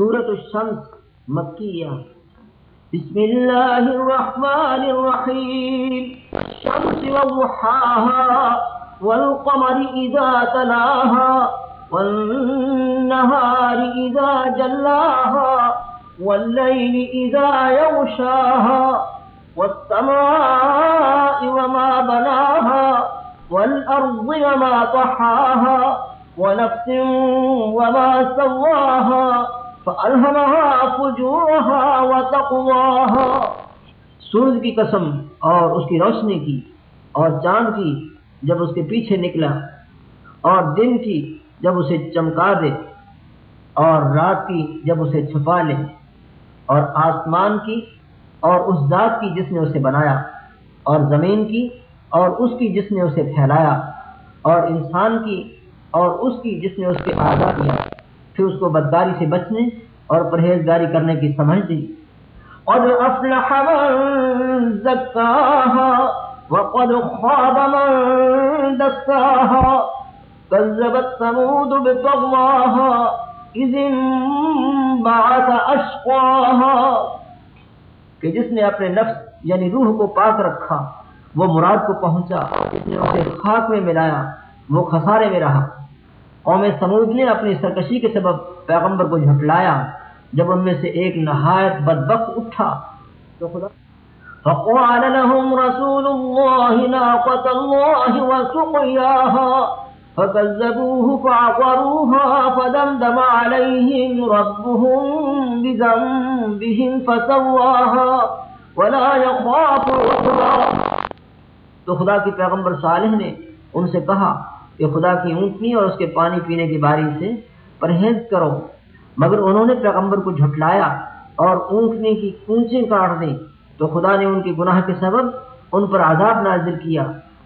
سورة الشمس مكية بسم الله الرحمن الرحيم الشمس وضحاها والقمر إذا تلاها والنهار إذا جلاها والليل إذا يغشاها والسماء وما بناها والأرض وما طحاها ونفس وما سواها فألهمها فجورها وتقواها۔ سورج کی قسم اور اس کی روشنی کی اور چاند کی جب اس کے پیچھے نکلا اور دن کی جب اسے چمکا دے اور رات کی جب اسے چھپا لے اور آسمان کی اور اس ذات کی جس نے اسے بنایا اور زمین کی اور اس کی جس نے اسے پھیلایا اور انسان کی اور اس کی جس نے اس کے آزاد کیا۔ پھر اس کو بدکاری سے بچنے اور پرہیزگاری کرنے کی سمجھ دی۔ قد افلح من زكاها وقد خاب من دساها كذبت ثمود بطغواها إذ انبعث أشقاها کہ جس نے اپنے نفس یعنی روح کو پاک رکھا، وہ مراد کو پہنچا جس نے اسے خاک میں ملایا، وہ خسارے میں رہا۔ قوم سمود نے اپنی سرکشی کے سبب پیغمبر کو جھٹلایا، جب ان میں سے ایک نہایت بدبخت اٹھا۔ تو خدا فقال لهم رسول الله ناقة الله وسقياها فكذبوه فعقروها، فدمدم عليهم ربهم بذنبهم فسواها ولا يخاف عقباها تو خدا کی پیغمبر صالح نے ان سے کہا کہ خدا کی اونٹنی اور اس کے پانی پینے کی باری سے پرہیز کرو۔ مگر انہوں نے پیغمبر کو جھٹلایا اور اونٹنی کی کونچیں کاٹ دیں تو خدا نے ان کے گناہ کے سبب ان پر عذاب نازل کیا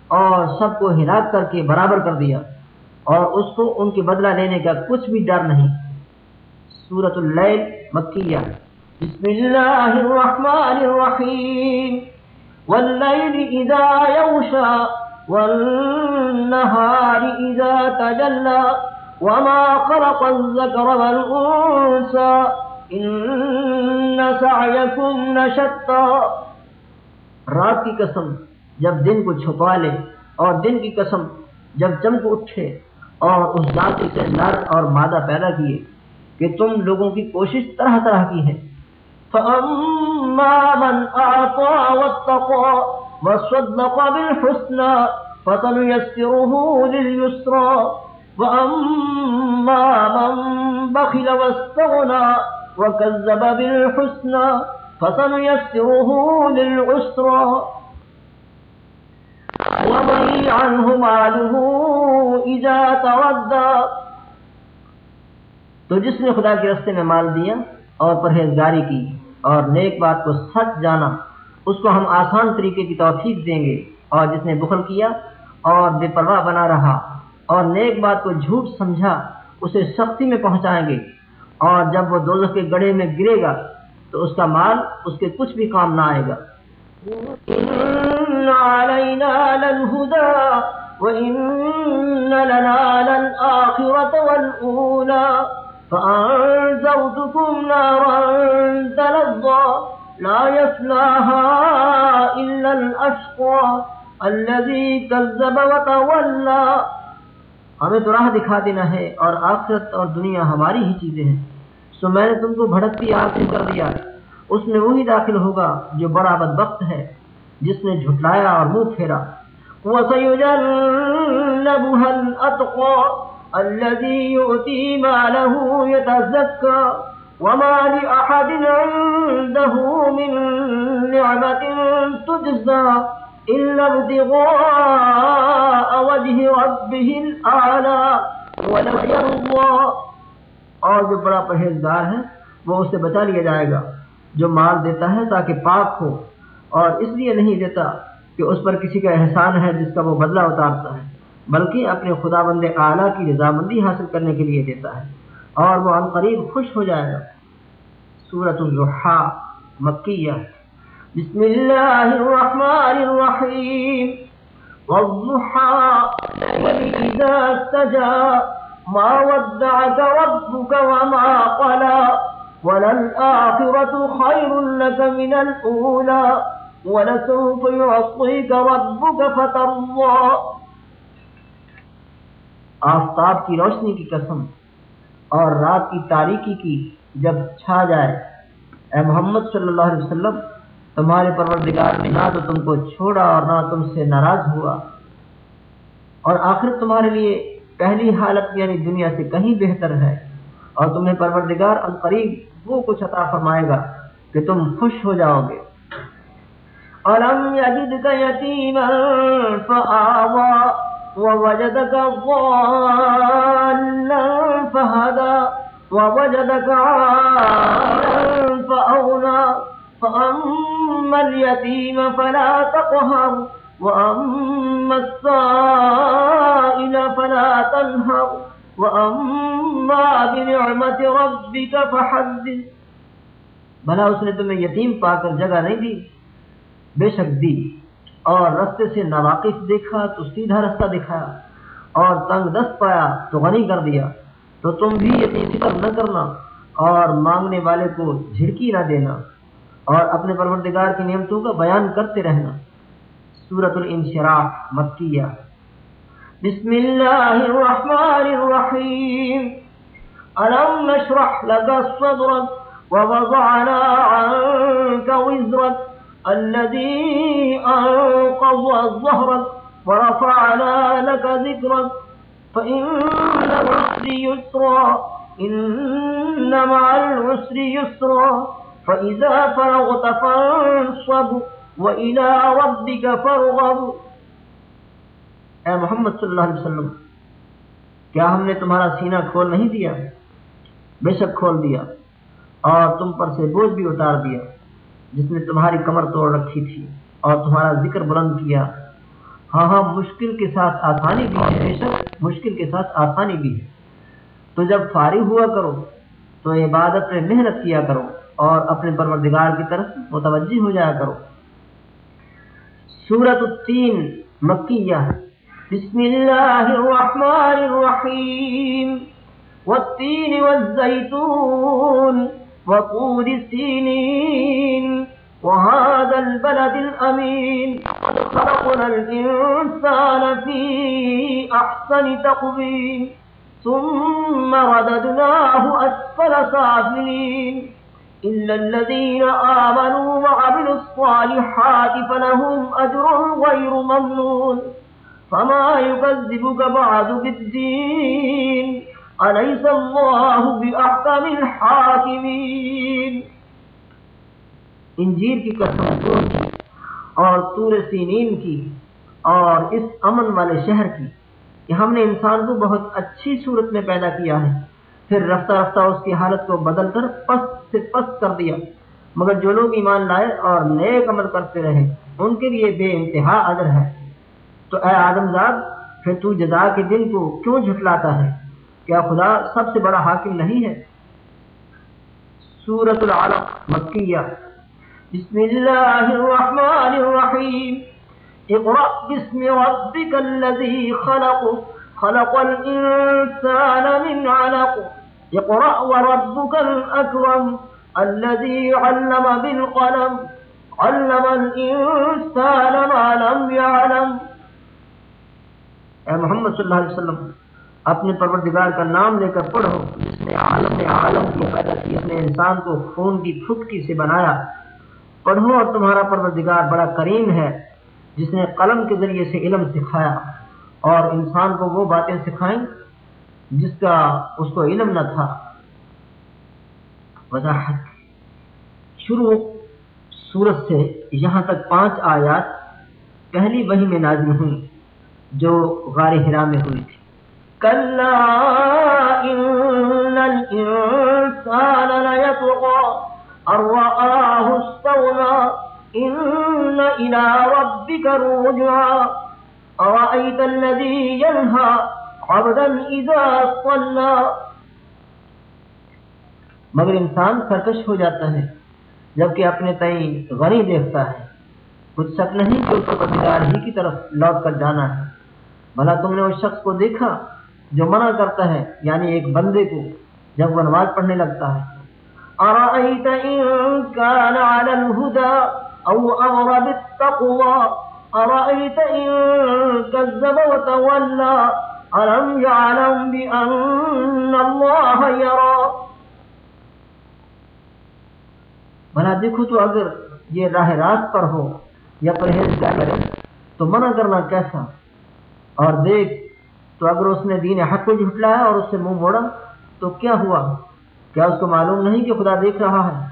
اور سب کو ہلاک کر کے برابر کر دیا اور اس کو ان کے بدلہ لینے کا کچھ بھی ڈر نہیں۔ سورت اللیل مکیہ۔ بسم اللہ الرحمن الرحیم۔ واللیل اذا یوشا والنہار اذا تجلا وما خلق الذکر والانسا ان سعیکم نشتا رات کی قسم جب دن کو چھپا لے اور دن کی قسم جب چمک اٹھے اور اس ذات سے نر اور مادہ پیدا کیے کہ تم لوگوں کی کوشش طرح طرح کی ہے۔ فَأَمَّا مَنْ أَعْطَى وَاتَّقَى وَصَدَّقَ بِالْحُسْنَى فَسَنُيَسِّرُهُ لِلْيُسْرَى وَأَمَّا مَنْ بَخِلَ وَاسْتَغْنَى وَكَذَّبَ بِالْحُسْنَى فَسَنُيَسِّرُهُ لِلْعُسْرَى وَمَنْ عَنْهُ مَالُهُ إِذَا تَرَدَّى تو جس نے خدا کے رستے میں مال دیا اور پرہیزگاری کی اور نیک بات کو سچ جانا اس کو ہم آسان طریقے کی توفیق دیں گے۔ اور جس نے بخل کیا اور بے پرواہ بنا رہا اور نیک بات کو جھوٹ سمجھا، اسے سختی میں پہنچائیں گے۔ اور جب وہ دوزخ کے گڑھے میں گرے گا، تو اس کا مال اس کے کچھ بھی کام نہ آئے گا۔ إن علينا لنا للآخرة والأولى نارا تلظى لا يصلاها إلا الأشقى الذي كذب وتولى۔ ہمیں تو راہ دکھا دینا ہے اور آخرت اور دنیا ہماری ہی چیزیں ہیں۔ سو میں نے تم کو بھڑکتی آگ سے کر دیا۔ اس میں وہی داخل ہوگا جو بڑا بدبخت ہے، جس نے جھٹلایا اور منہ پھیرا۔ وسيجنبها الأتقى الذي يؤتي ماله يتزكى۔ وما لأحد عنده من نعمة تجزى إلا ابتغاء وجه ربه الأعلى ولو يرضى اور جو بڑا پرہیزگار ہے، وہ اسے بچا لیا جائے گا، جو مال دیتا ہے تاکہ پاک ہو۔ اور اس لیے نہیں دیتا کہ اس پر کسی کا احسان ہے جس کا وہ بدلہ اتارتا ہے، بلکہ اپنے خدا بند اعلیٰ کی رضامندی حاصل کرنے کے لیے دیتا ہے۔ اور وہ عن قریب خوش ہو جائے گا۔ سورت الرحا مکیہ۔ بسم اللہ الرحمن الرحیم۔ والضحى وإذا سجى ما ودعك ربك وما قلى وللآخرة خير لك من الأولى۔ ولسوف يعطيك ربك فترضى۔ آفتاب کی روشنی کی قسم۔ اور رات کی تاریکی کی جب چھا جائے، اے محمد صلی اللہ علیہ وسلم، تمہارے پروردگار نے نہ تو تم کو چھوڑا اور نہ تم سے ناراض ہوا۔ اور آخر تمہارے لیے پہلی حالت یعنی دنیا سے کہیں بہتر ہے۔ اور تمہیں پروردگار القریب وہ کچھ عطا فرمائے گا کہ تم خوش ہو جاؤ گے۔ ألم يجدك يتيما فآوى ووجدك ضالا فهدى، ووجدك عالا فأغنى. فأما اليتيم فلا تقهر، وأما السائل فلا تنهر. وأما بنعمة ربك فحدث. بھلا اس نے تمہیں یتیم پا کر جگہ نہیں دی، بے شک دی۔ اور رستے سے ناواقف دیکھا تو سیدھا رستہ دکھایا اور تنگ دست پایا تو غنی کر دیا تو تم بھی یتیم فکر نہ کرنا اور مانگنے والے کو جھڑکی نہ دینا اور اپنے پروردگار کی نعمتوں کا بیان کرتے رہنا۔ سورت الانشراح، مکیہ۔ بسم اللہ الرحمن الرحیم۔ ألم نشرح لك صدرك ووضعنا عنك وزرك الذي أنقض الظهرك ورفعنا لك ذكرك فإن العسر يسرا، إن مع العسر يسرا، فإذا فرغت فانصب وإلى ربك فارغب. اے محمد صلی اللہ علیہ وسلم، کیا ہم نے تمہارا سینہ کھول نہیں دیا؟ بے شک کھول دیا، اور تم پر سے بوجھ بھی اتار دیا۔ جس نے تمہاری کمر توڑ رکھی تھی اور تمہارا ذکر بلند کیا۔ ہاں ہاں مشکل کے ساتھ آسانی بھی ہے، بے شک مشکل کے ساتھ آسانی بھی ہے۔ تو جب فارغ ہوا کرو، تو عبادت میں محنت کیا کرو اور اپنے پروردگار کی طرف متوجہ ہو جایا کرو۔ سورت التین مکیہ بسم اللہ الرحمن الرحیم۔ والتین والزیتون وطور سینین وهذا البلد الأمين. خلقنا الإنسان في أحسن تقويم. ثم رددناه أسفل سافلين. إلا الذين آمنوا وعملوا الصالحات فلهم أجر غير ممنون. فما يكذبك بعد بالدين أليس الله بأحكم الحاكمين. انجیر کی قسم اور تور سینین کی اور اس امن والے شہر کی کہ ہم نے انسان کو بہت اچھی صورت میں پیدا کیا ہے۔ پھر رفتہ رفتہ اس کی حالت کو بدل کر پست سے پست کر دیا۔ مگر جو لوگ ایمان لائے اور نئے عمل کرتے رہے، ان کے لیے بے انتہا ادر ہے۔ تو اے آدم زاد پھر تو جزا کے دن کو کیوں جھٹلاتا ہے؟ کیا خدا سب سے بڑا حاکم نہیں ہے؟ سورت العالم مکیہ۔ بسم الله الرحمن الرحيم. اقرأ باسم ربك الذي خلق خلق الإنسان من علق. اقرأ وربك الأكرم الذي علم بالقلم، علم الإنسان ما لم يعلم. اے محمد صلی اللہ علیہ وسلم، اپنے پروردگار کا نام لے کر پڑھو، جس نے عالم نے عالم کو پیدا کی، اس نے انسان کو خون کی پھٹکی سے بنایا پڑھو اور تمہارا پروردگار بڑا کریم ہے، جس نے قلم کے ذریعے سے علم سکھایا۔ اور انسان کو وہ باتیں سکھائیں جس کا اس کو علم نہ تھا۔ وضاحت۔ شروع سورت سے یہاں تک پانچ آیات پہلی وہی میں نازم ہوئی جو غار ہرا میں ہوئی تھی۔ كلا أرآه استغنى إن إلى ربك الرجعى أرأيت الذي ينهى عبدا إذا صلى مگر انسان سرکش ہو جاتا ہے جبکہ اپنے تئیں غنی دیکھتا ہے۔ کچھ شک نہیں کہ اس کو پتیدار ہی کی طرف لوٹ کر جانا ہے۔ بھلا تم نے اس شخص کو دیکھا جو منع کرتا ہے یعنی ایک بندے کو جب وہ نماز پڑھنے لگتا ہے۔ أرأيت إن كان على الهدى أو أمر بالتقوى أرأيت إن كذب وتولى ألم يعلم بأن الله يرى بھلا دیکھو تو اگر یہ راہ راست پر ہو یا پرہیز کیا کرے تو منع کرنا کیسا؟ اور دیکھ تو اگر اس نے دین حق کو جھٹلایا اور اس سے منہ موڑا، تو کیا ہوا؟ کیا اس کو معلوم نہیں کہ خدا دیکھ رہا ہے؟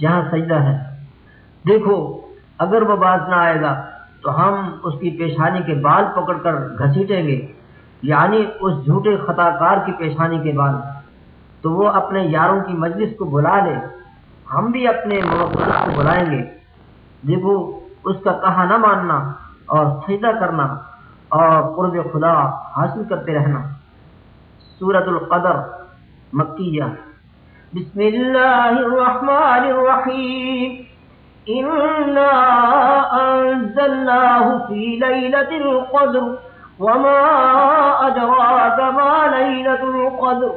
جہاں سجدہ ہے دیکھو اگر وہ باز نہ آئے گا تو ہم اس کی پیشانی کے بال پکڑ کر گھسیٹیں گے یعنی اس جھوٹے خطا کار کی پیشانی کے بال۔ تو وہ اپنے یاروں کی مجلس کو بلا لے، ہم بھی اپنے موقع کو بلائیں گے۔ دیکھو، اس کا کہا نہ ماننا اور سجدہ کرنا اور قرب خدا حاصل کرتے رہنا۔ سورت القدر، مکیہ۔ بسم اللہ الرحمن الرحیم۔ إنا أنزلناه في ليلة القدر وما أدراك ما ليلة القدر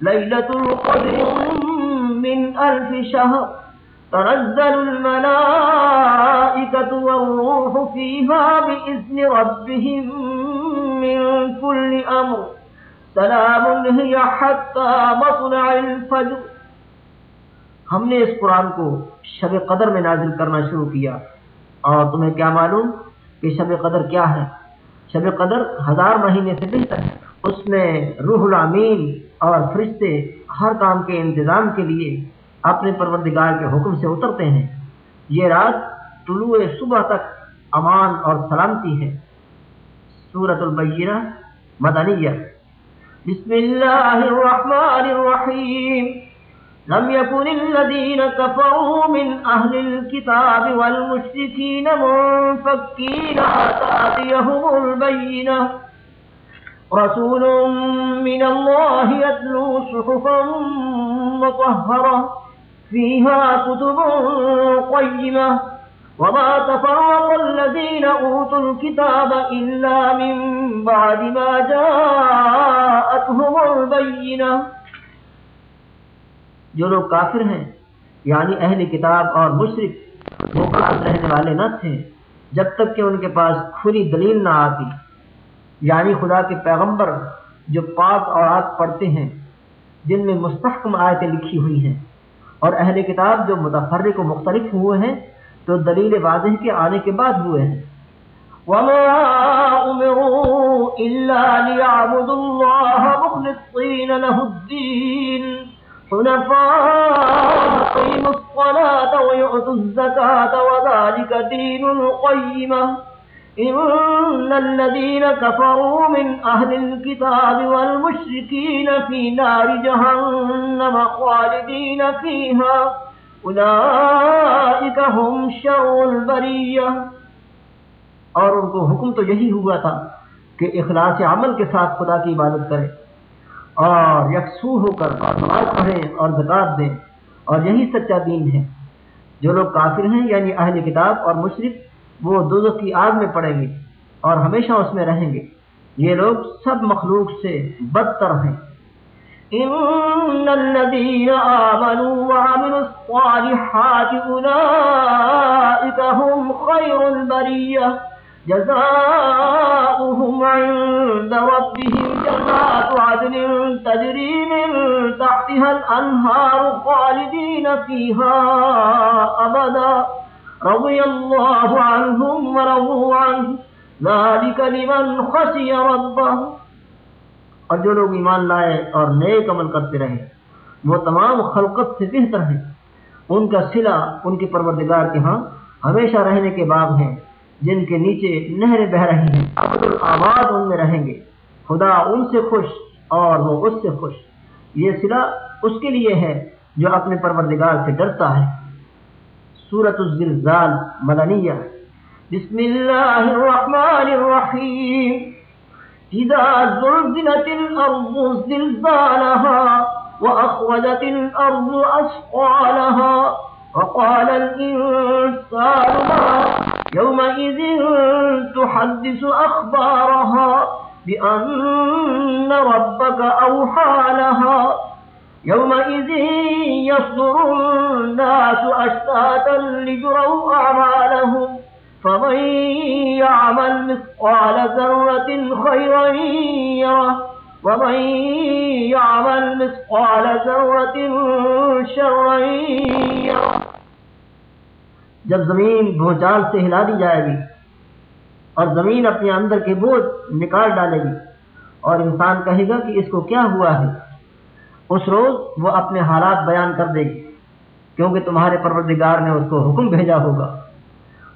ليلة القدر من ألف شهر تنزل الملائكة والروح فيها بإذن ربهم من كل أمر سلام هي حتى مطلع الفجر ہم نے اس قرآن کو شب قدر میں نازل کرنا شروع کیا اور تمہیں کیا معلوم کہ شب قدر کیا ہے؟ شب قدر ہزار مہینے سے بہتر ہے اس میں روح العمین اور فرشتے ہر کام کے انتظام کے لیے اپنے پروردگار کے حکم سے اترتے ہیں۔ یہ رات طلوع صبح تک امان اور سلامتی ہے۔ سورت البینہ مدنیہ۔ بسم اللہ الرحمن الرحیم۔ لم يكن الذين كفروا من أهل الكتاب والمشركين منفكين تأتيهم البينة. رسول من الله يتلو صحفا مطهرة، فيها كتب قيمة. وما تفرق الذين أوتوا الكتاب إلا من بعد ما جاءتهم البينة. جو لوگ کافر ہیں یعنی اہل کتاب اور مشرق وہ پاس رہنے والے نہ تھے، جب تک کہ ان کے پاس کھلی دلیل نہ آتی۔ یعنی خدا کے پیغمبر جو پاک اور آگ پڑھتے ہیں، جن میں مستحکم آیتیں لکھی ہوئی ہیں، اور اہل کتاب جو متفرق و مختلف ہوئے ہیں، تو دلیل واضح کے آنے کے بعد ہوئے ہیں۔ وما أمروا إلا ليعبدوا الله مخلصين له الدين۔ حنفاء قيموا الصلاة ويؤتوا الزكاة وذلك دين القيمة. إن الذين كفروا من أهل الكتاب والمشركين في نار جهنم خالدين فيها. أولئك هم شر البرية. اور ان کو حکم تو یہی ہوا تھا کہ اخلاص عمل کے ساتھ خدا کی عبادت کریں اور یکسو ہو کر اور نماز پڑھیں اور زکات دیں۔ اور یہی سچا دین ہے۔ جو لوگ کافر ہیں یعنی اہل کتاب اور مشرق وہ دو کی آگ میں پڑیں گے اور ہمیشہ اس میں رہیں گے۔ یہ لوگ سب مخلوق سے بدتر ہیں۔ ان الذين آمنوا وعملوا الصالحات اولئك هم خير البريه جزاؤهم عند ربهم جنات عدن تجري من تحتها الأنهار خالدين فيها أبدا. رضي الله عنهم ورضوا عنه. ذلك لمن خشي ربه. اور جو لوگ ایمان لائے اور نیک عمل کرتے رہے، وہ تمام خلقت سے بہتر ہیں۔ ان کا صلہ ان کے پروردگار کے ہاں ہمیشہ رہنے کے باغ ہیں، جن کے نیچے نہریں بہ رہی ہیں۔ عبد الآباد ان میں رہیں گے، خدا ان سے خوش اور وہ اس سے خوش۔ یہ سلا اس کے لیے ہے جو اپنے پروردگار سے ڈرتا ہے۔ سورت الزلزال مدنیہ۔ بسم اللہ الرحمن الرحیم۔ إذا زلزلت الأرض زلزالها وأخرجت الأرض أسقالها وقال الإنسان ما يومئذ تحدث أخبارها بأن ربك أوحى لها يومئذ يصدر الناس أشتاتا لجروا أعمالهم فمن يعمل مثقال ذرة خيرا يره ومن يعمل مثقال ذرة شرا يره جب زمین بھوچال سے ہلا دی جائے گی اور زمین اپنے اندر کے بوجھ نکال ڈالے گی۔ اور انسان کہے گا کہ اس کو کیا ہوا ہے؟ اس روز وہ اپنے حالات بیان کر دے گی، کیونکہ تمہارے پروردگار نے اس کو حکم بھیجا ہوگا۔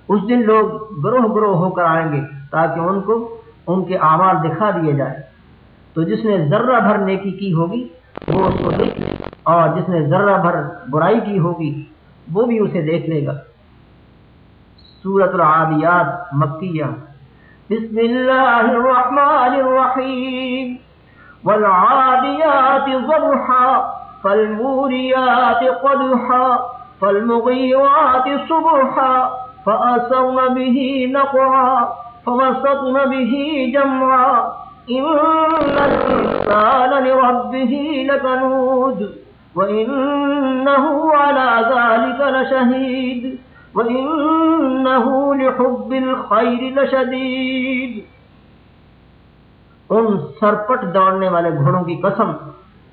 اس دن لوگ گروہ گروہ ہو کر آئیں گے تاکہ ان کو ان کے اعمال دکھا دیے جائے تو جس نے ذرہ بھر نیکی کی ہوگی، وہ اس کو دیکھ لے، اور جس نے ذرہ بھر برائی کی ہوگی، وہ بھی اسے دیکھ لے گا۔ سورت العادیات مکیہ۔ بسم اللہ الرحمن الرحیم والعادیات ضرحا فالموریات قدحا فالمغیرات صبحا، فأسرن به نقعا فوسطن به جمعا. إن الإنسان لربه لكنود، وإنه على ذلك لشهيد. وإنه لحب الخير لشديد۔ ان سرپٹ دوڑنے والے گھوڑوں کی قسم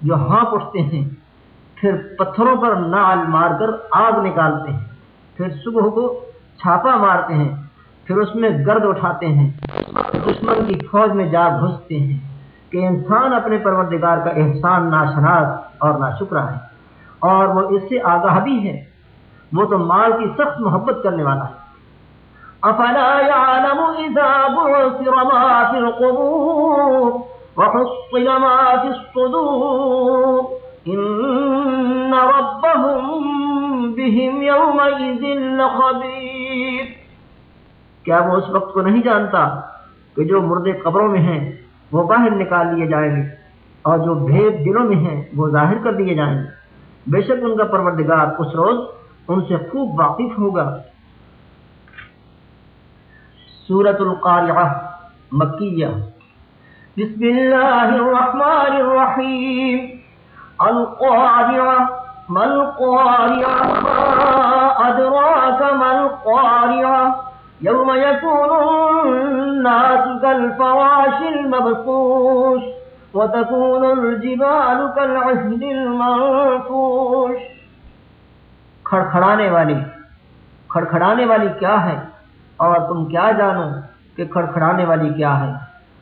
جو ہانپ اٹھتے ہیں، پھر پتھروں پر نعل مار کر آگ نکالتے ہیں، پھر صبح کو چھاپا مارتے ہیں، پھر اس میں گرد اٹھاتے ہیں، دشمن کی فوج میں جا گھستے ہیں کہ انسان اپنے پروردگار کا احسان ناشناس اور ناشکرا ہے۔ اور وہ اس سے آگاہ بھی ہے۔ وہ تو مال کی سخت محبت کرنے والا ہے۔ افلا يعلم اذا بعثر ما في القبور وحصل ما في الصدور ان ربهم بهم يومئذ لخبير کیا وہ اس وقت کو نہیں جانتا کہ جو مردے قبروں میں ہیں وہ باہر نکال لیے جائیں گے اور جو بھید دلوں میں ہیں وہ ظاہر کر دیے جائیں گے۔ بے شک ان کا پروردگار اس روز ان سے خوب واقف ہوگا۔ سورت القارعہ، مکیہ۔ بسم اللہ الرحمن الرحیم۔ القارعہ، ما القارعہ؟ ما ادراک ما القارعہ؟ يوم يكون الناس كالفراش المبثوش وتكون الجبال كالعهد المنفوش۔ کھڑکھڑانے والی کھڑکھڑانے والی کیا ہے؟ اور تم کیا جانو کہ کھڑکھڑانے والی کیا ہے؟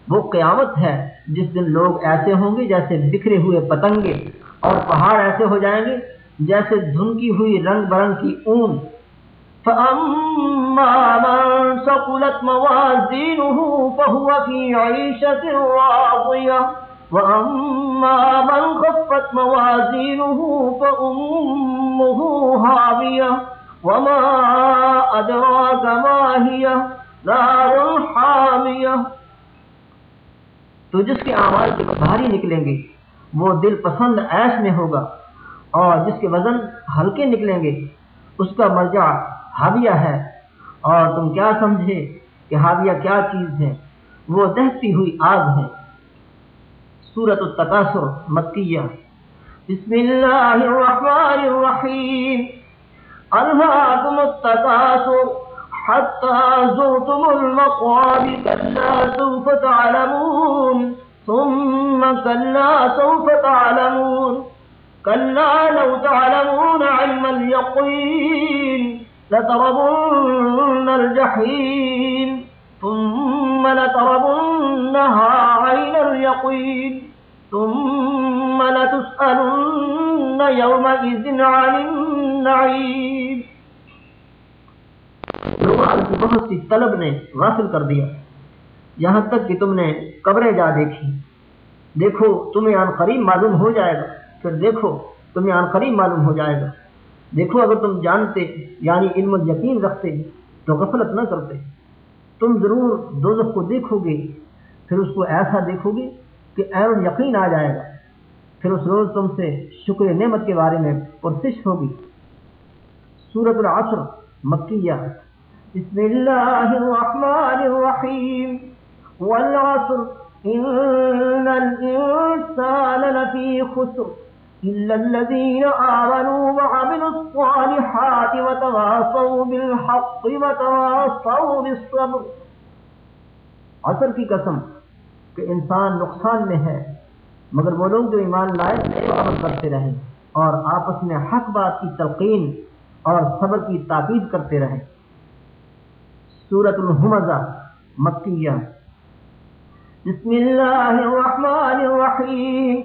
وہ قیامت ہے جس دن لوگ ایسے ہوں گے جیسے بکھرے ہوئے پتنگے اور پہاڑ ایسے ہو جائیں گے جیسے دھنکی ہوئی رنگ برنگ کی اون۔ فأما من ثقلت موازينه فهو في عيشة راضية۔ وأما من خفت موازينه فأمه أمه هاوية وما أدراك ما هي نار حامية۔ تو جس کے آواز بھاری نکلیں گے، وہ دل پسند ایش میں ہوگا۔ اور جس کے وزن ہلکے نکلیں گے، اس کا مرجع حاویہ ہے۔ اور تم کیا سمجھے کہ حاویہ کیا چیز ہے؟ وہ دہتی ہوئی آگ ہے۔ سورت التکاثر مکیہ۔ بسم اللہ الرحمن الرحیم الہاکم التکاثر حتى زرتم المقابر كلا سوف تعلمون. ثم كلا سوف تعلمون. كلا لو تعلمون علم اليقين. لتربن الجحيم. ثم لتربنها عين اليقين. ثم لتسألن يومئذ عن النعيم کی بہت سی طلب نے غافل کر دیا۔ یہاں تک کہ تم نے قبریں جا دیکھی۔ دیکھو، تمہیں عن قریب معلوم ہو جائے گا۔ پھر دیکھو، تمہیں عن قریب معلوم ہو جائے گا۔ دیکھو، اگر تم جانتے یعنی علم یقین رکھتے، تو غفلت نہ کرتے۔ تم ضرور دوزخ کو دیکھو گے، پھر اس کو ایسا دیکھو گی کہ این یقین آ جائے گا۔ پھر اس روز تم سے شکر نعمت کے بارے میں پرسش ہوگی۔ سورت العصر مکیہ بسم اللہ الرحمن الرحیم۔ والعصر ان الانسان لفی خسر إلا الذين آمنوا وعملوا الصالحات وتواصوا بالحق وتواصوا بالصبر۔ عصر کی قسم کہ انسان نقصان میں ہے۔ مگر وہ لوگ جو ایمان لائے عمل کرتے رہیں اور آپس میں حق بات کی تلقین اور صبر کی تاکید کرتے رہیں سورت الحمزہ، مکیہ۔ بسم اللہ الرحمن الرحیم۔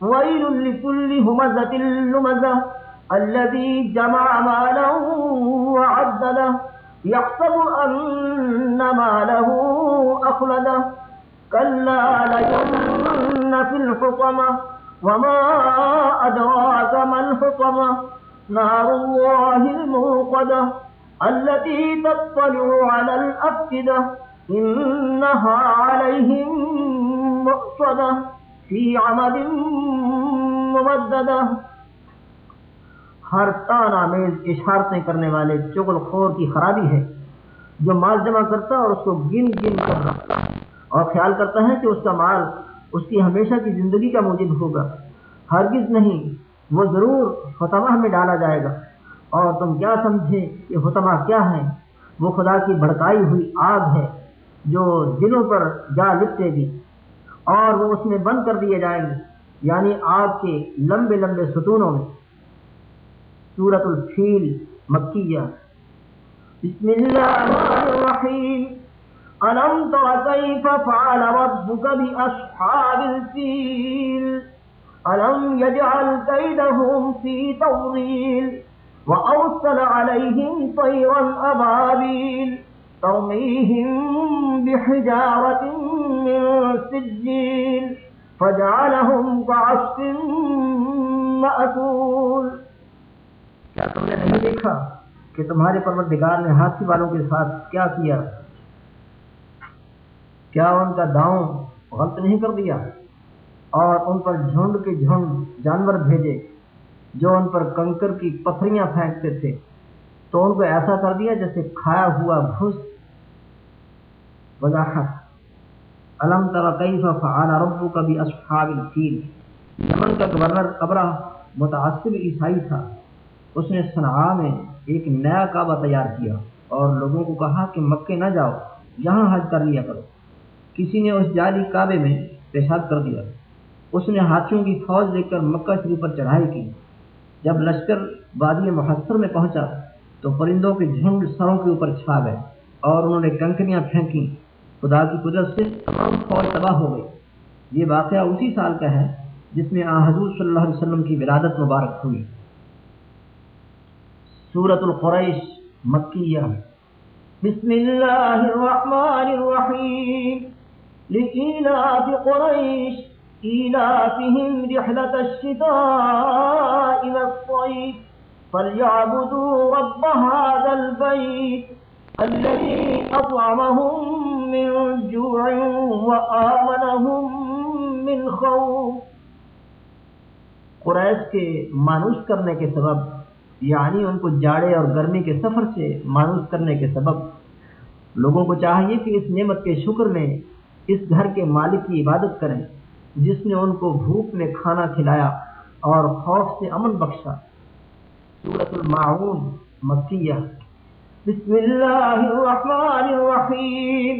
ويل لكل همزة لمزة الذي جمع مالا وعدده يحسب أن ماله أخلده كلا ليمن في الحطمة وما أدراك ما الحطمة. نار الله الموقدة التي تطلع على الأفكدة إنها عليهم مؤصدة فی عمد ممددہ ہر تان آمیز اشارتیں کرنے والے چغل خور کی خرابی ہے، جو مال جمع کرتا اور اس کو گن گن کر رکھتا اور خیال کرتا ہے کہ اس کا مال اس کی ہمیشہ کی زندگی کا موجب ہوگا۔ ہرگز نہیں، وہ ضرور فتمہ میں ڈالا جائے گا۔ اور تم کیا سمجھے کہ فتمہ کیا ہے؟ وہ خدا کی بھڑکائی ہوئی آگ ہے جو دلوں پر جا لپٹے گی اور وہ اس میں بند کر دیے جائیں گے یعنی آگ کے لمبے لمبے ستونوں میں۔ سورت الفیل، مکیہ۔ بسم اللہ الرحیم۔ ألم تر كيف فعل ربك بأصحاب الفيل ألم يجعل كيدهم في تضليل وأرسل عليهم طيرا أبابيل ترميهم بحجارة من سجيل فجعلهم كعصف مأكول کیا تم نے نہیں دیکھا کہ تمہارے پروردگار نے ہاتھی والوں کے ساتھ کیا کیا؟ کیا ان کا داؤں غلط نہیں کر دیا؟ اور ان پر جھنڈ کے جھنڈ جانور بھیجے جو ان پر کنکر کی پتھریاں پھینکتے تھے۔ تو ان کو ایسا کر دیا جیسے کھایا ہوا گھس۔ وضاحت۔ علم ترا کئی فعال ربو کبھی اصحاب الفیل۔ یمن کا گورنر قبرہ متعصب عیسائی تھا۔ اس نے صنعا میں ایک نیا کعبہ تیار کیا اور لوگوں کو کہا کہ مکے نہ جاؤ، یہاں حج کر لیا کرو۔ کسی نے اس جعلی کعبے میں پیشاب کر دیا۔ اس نے ہاتھیوں کی فوج دیکھ کر مکہ شریف پر چڑھائی کی۔ جب لشکر وادی محسر میں پہنچا تو پرندوں کے جھنڈ سروں کے اوپر چھا گئے اور انہوں نے کنکریاں پھینکی۔ خدا کی قدرت سے تمام فوج تباہ ہو گئی۔ یہ واقعہ اسی سال کا ہے جس میں آ حضور صلی اللہ علیہ وسلم کی ولادت مبارک ہوئی۔ سورت القریش، مکیہ۔ بسم اللہ الرحمن الرحیم۔ لإلاف قریش إيلافهم رحلة الشتاء والصيف، فليعبدوا رب هذا البيت الذي أطعمهم من جوع وآمنهم من خوف۔ قریش کے مانوس کرنے کے سبب یعنی ان کو جاڑے اور گرمی کے سفر سے مانوس کرنے کے سبب، لوگوں کو چاہیے کہ اس نعمت کے شکر میں اس گھر کے مالک کی عبادت کریں۔ جس نے ان کو بھوک میں کھانا کھلایا اور خوف سے امن بخشا۔ سورة المعون مكية بسم الله الرحمن الرحيم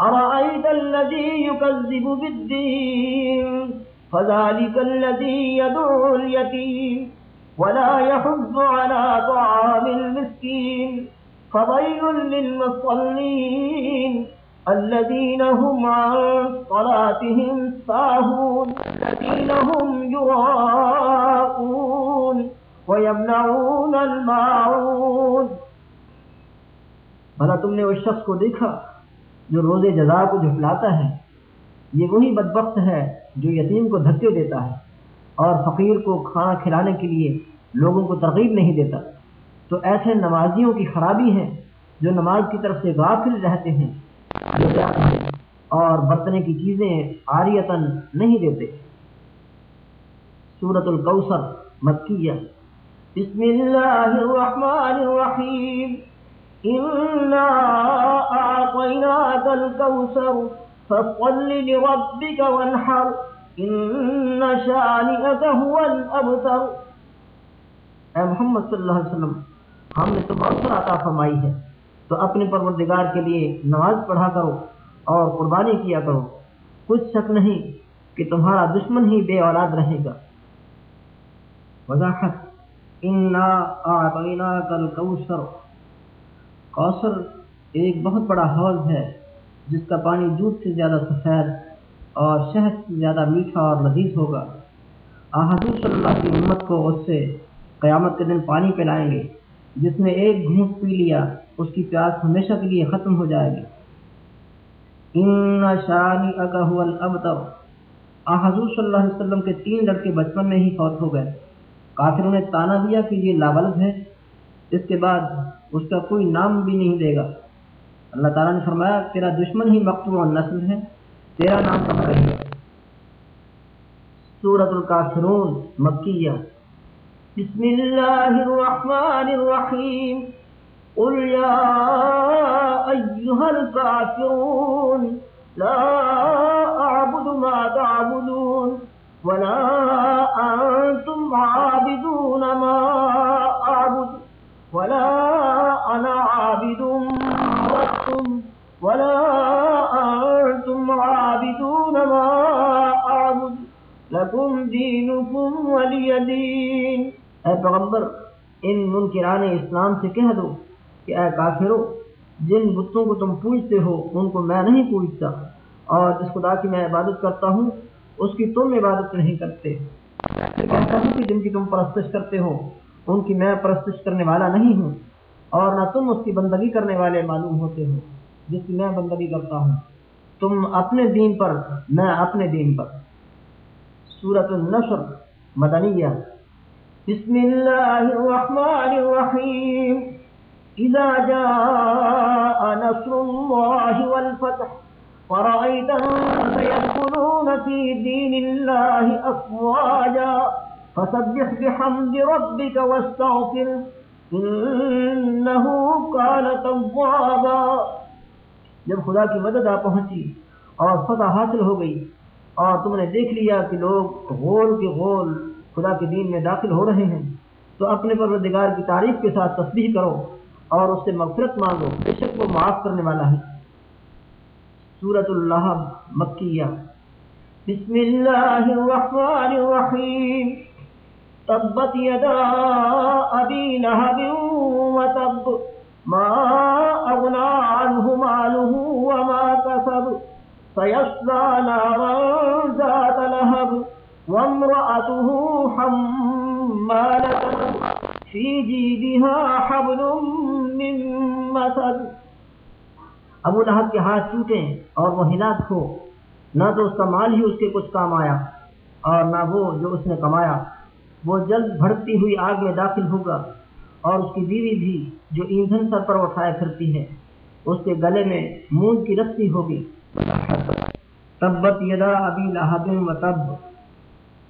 أرأيت الذي يكذب بالدين فذلك الذي يدعو اليتيم ولا يحض على طعام المسكين فضيل للمصلين الذين هم عن صلاتهم ساهون، الذين هم يراءون، وَيَمْنَعُونَ الْمَعُونَ بھلا تم نے اس شخص کو دیکھا جو روز جزا کو جھٹلاتا ہے؟ یہ وہی بدبخت ہے جو یتیم کو دھکے دیتا ہے اور فقیر کو کھانا کھلانے کے لیے لوگوں کو ترغیب نہیں دیتا۔ تو ایسے نمازیوں کی خرابی ہے جو نماز کی طرف سے غافل رہتے ہیں۔ اور برتنے کی چیزیں آریتن نہیں دیتے۔ سورت الکوثر مکیہ۔ بسم اللہ الرحمن الرحیم۔ انا اعطیناک الكوثر فصل لربک وانحر۔ ان شانئک هو الابتر اے محمد صلی اللہ علیہ وسلم، ہم نے تم اوسر عطا فرمائی ہے۔ تو اپنے پروردگار کے لیے نماز پڑھا کرو اور قربانی کیا کرو۔ کچھ شک نہیں کہ تمہارا دشمن ہی بے اولاد رہے گا۔ وضاحت۔ انا کل کوثر کوثر ایک بہت بڑا حوض ہے، جس کا پانی دودھ سے زیادہ سفید اور شہد سے زیادہ میٹھا اور لذیذ ہوگا۔ حضور صلی اللہ کی امت کو اس سے قیامت کے دن پانی پلائیں گے، جس نے ایک گھونٹ پی لیا۔ اس کی پیاس ہمیشہ کے لیے ختم ہو جائے گی۔ ان شانی الابتر آ، حضور صلی اللہ علیہ وسلم کے تین لڑکے بچپن میں ہی فوت ہو گئے۔ کافروں نے تانا دیا کہ یہ لاولد ہے۔ اس کے بعد اس کا کوئی نام بھی نہیں دے گا۔ اللہ تعالیٰ نے فرمایا، تیرا دشمن ہی مقتوع نسل ہے۔ تیرا نام کب رہے گا؟ سورت الکافرون مکیہ۔ بسم اللہ الرحمن الرحیم۔ قل يا أيها الكافرون لا أعبد ما تعبدون ولا أنتم عابدون ما أعبد ولا أنا عابد مرتم ولا أنتم عابدون ما أعبد لكم دينكم ولي دين اے پیغمبر، ان منکران اسلام سے کہہ دو کہ اے کافرو، جن بتوں کو تم پوچھتے ہو، ان کو میں نہیں پوچھتا اور جس خدا کی میں عبادت کرتا ہوں، اس کی تم عبادت نہیں کرتے۔ کہتا ہوں کہ جن کی تم پرستش کرتے ہو، ان کی میں پرستش کرنے والا نہیں ہوں۔ اور نہ تم اس کی بندگی کرنے والے معلوم ہوتے ہو، جس کی میں بندگی کرتا ہوں۔ تم اپنے دین پر، میں اپنے دین پر۔ سورت النشر، مدنیہ۔ بسم اللہ الرحمن الرحیم۔ إذا جاء نصر الله والفتح ورأيت الناس يدخلون في دين الله أفواجا. فسبح بحمد ربك واستغفر، إنه كان توابا. جب خدا کی مدد آ پہنچی اور فتح حاصل ہو گئی، اور تم نے دیکھ لیا کہ لوگ غول کے غول خدا کے دین میں داخل ہو رہے ہیں، تو اپنے پروردگار کی تعریف کے ساتھ تصویر کرو۔ اور اس سے مغفرت مانگو، بے شک وہ معاف کرنے والا ہے۔ سورت اللہ مکیہ۔ بسم اللہ الرحمن الرحیم۔ تبت یدا ابی لہب وتب ما اغنا عنہ مالہ وما کسب۔ سیصلا نارا ذات لہب۔ وامرأته حمالة في جيدها حبل من مسد ابو لہب کے ہاتھ ٹوٹے اور وہ ہلاک ہو۔ نہ تو اس کا مال ہی اس کے کچھ کام آیا اور نہ وہ جو اس نے کمایا۔ وہ جلد بھڑکتی ہوئی آگ میں داخل ہوگا اور اس کی بیوی بھی جو ایندھن سر پر اٹھائے پھرتی ہے، اس کے گلے میں مونج کی رسی ہوگی۔ تبت یدا ابی لہب و تب۔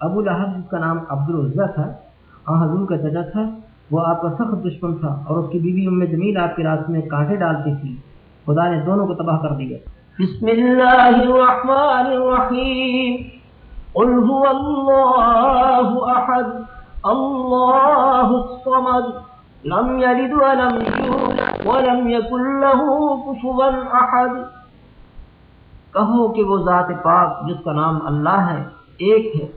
ابو لہب کا نام عبد الرزا تھا حضور کا چچا تھا۔ وہ آپ کا سخت دشمن تھا اور اس کی بیوی ام جمیل آپ کے راستے میں کانٹے ڈالتی تھی۔ خدا نے دونوں کو تباہ کر دیا۔ بسم اللہ الرحمن الرحیم۔ قل هو اللہ احد۔ اللہ الصمد۔ لم يلد ولم يولد ولم يكن له كفوا احد۔ کہو کہ وہ ذات پاک جس کا نام اللہ ہے، ایک ہے۔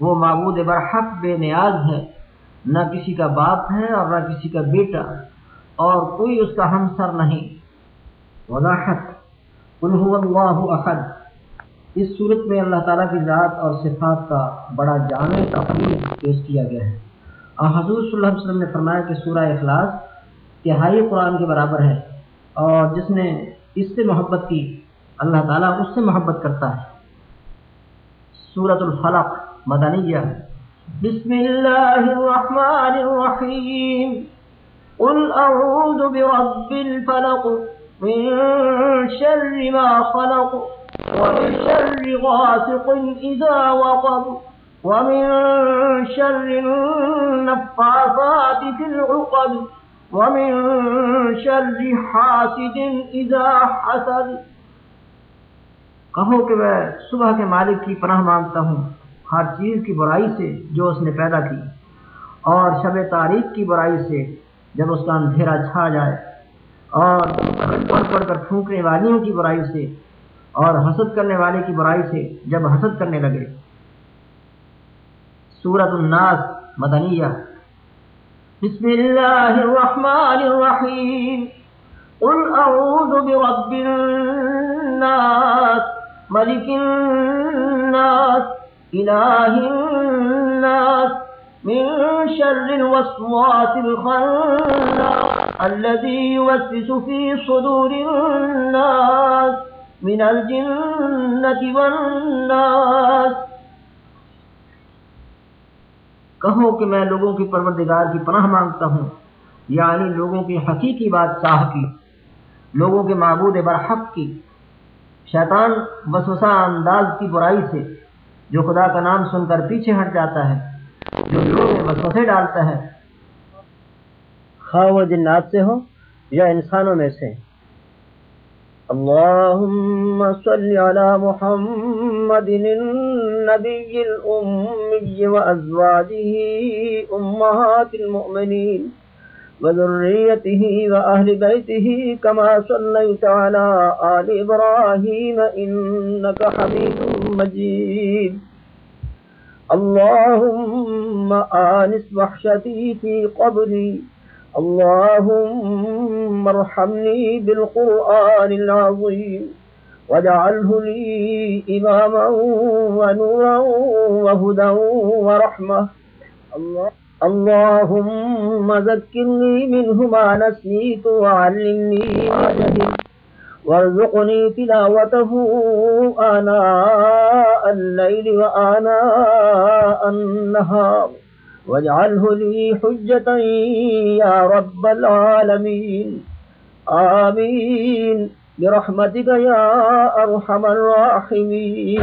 وہ معبود برحق بے نیاز ہے۔ نہ کسی کا باپ ہے اور نہ کسی کا بیٹا اور کوئی اس کا ہم سر نہیں۔ وضاحت اللہ احد۔ اس صورت میں اللہ تعالیٰ کی ذات اور صفات کا بڑا جامع تفریح پیش کیا گیا ہے۔ اور حضور صلی اللہ علیہ وسلم نے فرمایا کہ سورہ اخلاص تہائی قرآن کے برابر ہے اور جس نے اس سے محبت کی، اللہ تعالیٰ اس سے محبت کرتا ہے۔ سورت الفلق، مدنیہ۔ بسم الله الرحمن الرحيم. قل أعوذ برب الفلق من شر ما خلق ومن شر غاسق إذا وقب ومن شر النفاثات في العقد ومن شر حاسد إذا حسد. کہو کہ میں صبح کے مالک کی پناہ مانگتا ہوں۔ ہر چیز کی برائی سے جو اس نے پیدا کی اور شب تاریخ کی برائی سے جب اس کا اندھیرا چھا جائے اور پڑھ پڑھ کر پھونکنے والیوں کی برائی سے اور حسد کرنے والے کی برائی سے جب حسد کرنے لگے۔ سورت الناس مدنیہ۔ بسم الله الرحمن الرحيم قل أعوذ برب الناس ملك الناس۔ إله الناس من شر الوسواس الخناس الذي يوسوس في صدور الناس من الجنة والناس. کہو کہ میں لوگوں کی پروردگار کی پناہ مانگتا ہوں یعنی لوگوں کی حقیقی بادشاہ کی، لوگوں کے معبود برحق کی، شیطان وسوسہ انداز کی برائی سے جو خدا کا نام سن کر پیچھے ہٹ جاتا ہے، جو دلوں میں وسوسے ڈالتا ہے۔ خواہ وہ جنات سے ہو یا انسانوں میں سے۔ اللهم صل على محمد النبي الأمي وأزواجه أمهات المؤمنين وذريته وأهل بيته كما صليت على آل إبراهيم إنك حميد مجيد. اللهم آنس وحشتي في قبري. اللهم ارحمني بالقرآن العظيم. واجعله لي إماما ونورا وهدى ورحمة. اللهم ذكرني منه ما نسيت وعلمني ما جهل وارزقني تلاوته آناء الليل وآناء النهار. واجعله لي حجة يا رب العالمين. آمين. برحمتك يا أرحم الراحمين.